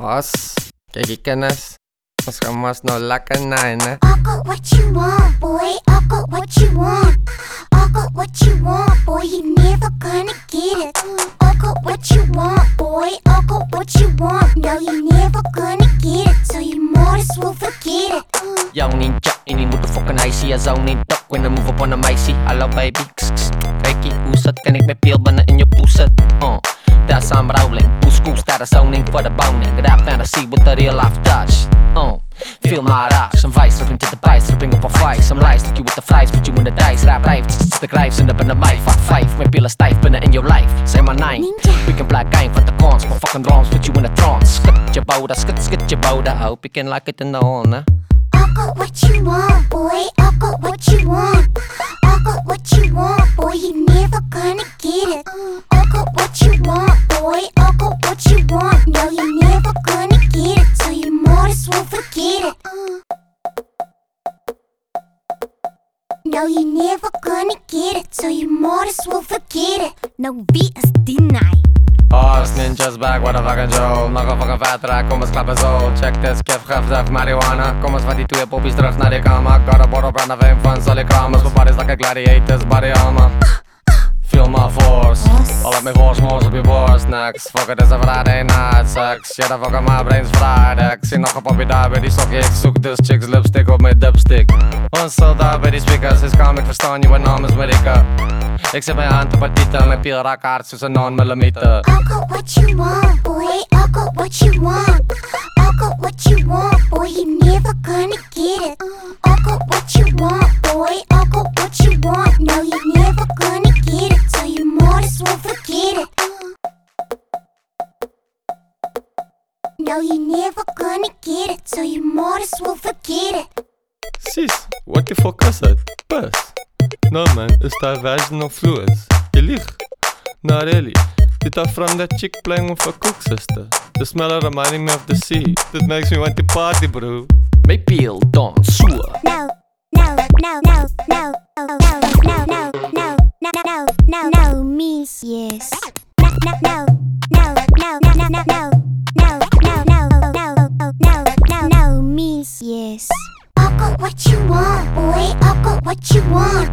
Os, kyk die kinders. Ons gaan mos nou lekker naai. I got what you want, boy. I got what you want. I got what you want, boy. You never gonna get it. I got what you want, boy. I got what you want. No, you never gonna get it. So you might as well forget it. Young ninja, ini moet fucking icy as zone in duck when I move up on a micey. Hallo baby, kss, kss. Reiki, hoe zat? Kan ik met pilbannen in your poes zet? Uh, that's I'm rolling. Koes, that is zoning for the boning. That fantasy with the real life touch. Uh, feel my rush. Some vice, up into the bice, ripping up a fight. Some lies, stick you with the flies, put you in the dice. Rap life, the grijps en up in the mic. Fuck five, met pillen stijf binnen in your life. Say my nine. Ninja. We can black game for the cons, for fucking drums, put you in a trance. Skut je bouda, skut, skut je. I hope you can like it in the nah. I got what you want, boy. I got what you want. I got what you want, No, you're never gonna get it. So you might as well forget it. Nou, wie is naai? Os, ninjas back, what the fucking Joe. Nog een fucking vet track, kom eens klappen zo. Check this, kif, giftig, marijuana. Kom eens van die twee poppies terug naar die kamer. Got a bottle brand of van Solly Kramers. My body's like a gladiator's body armor. Uh, Up my force, moors op je borst. Next, fuck it, is a Friday night sex. Shit, I fucking my brain's fried. Ik zie nog een poppy daar bij die sokje. Ik zoek dus chicks lipstick op mijn dipstick. Ons soldaat bij die speakers. Is kalm, ik verstaan je, wat naam is Marika. Ik zet mijn hand op haar titel en ik peel raak hard zoals een 9 millimeter. I got what you want, boy. I got what you want. I got what you want, boy. You never gonna No, you never gonna get it. So you might as well forget it. Sis, what the fuck is that? Piss. No man, it's the vaginal fluids. Je lieg. No really. Dit are from that chick playing with a koeksister. The smell of reminding me of the sea. That makes me want to party bro. My peel, don, soer. No, no, no, no, no, no, no, no, no, no, no, no, no, no means yes. No, no, no, no, what you want, boy. I got what you want.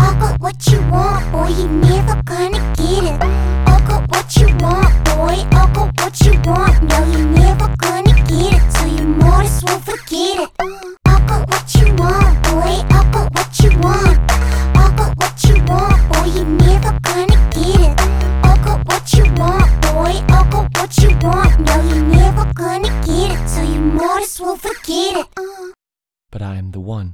I got what you want, boy. You never gonna get it. I got what you want, boy. I got what you want. No, you never gonna get it. So you might as well forget it. I got what you want, boy. I got what you want. I got what you want, boy. You never gonna get it. I got what you want, boy. I got what you want. No, you never gonna get it. So you might as well forget it. But I am the one.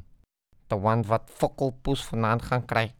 De one wat fokkelpoes vandaan gaan krijgen.